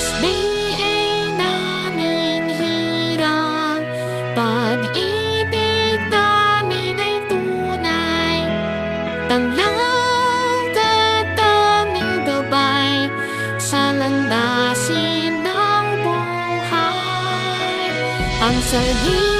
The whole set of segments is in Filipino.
PSBA namin hirang Pag-ibig namin ay tunay. Tanlang tataming gabay. Sa landasin ng buhay. Ang sagisang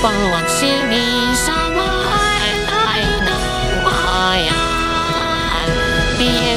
people won't see me somewhere. I know I. Be.